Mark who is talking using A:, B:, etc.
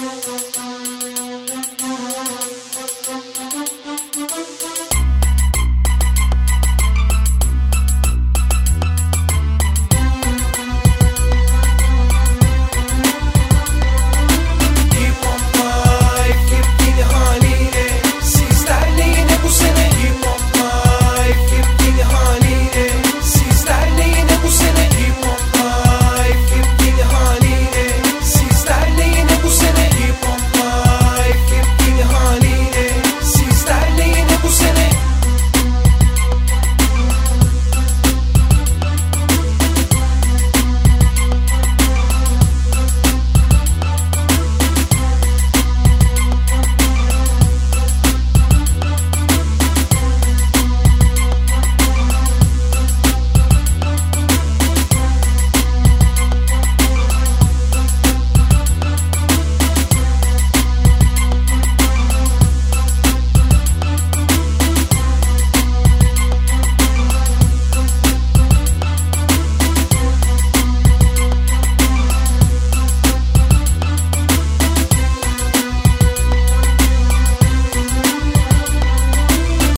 A: Música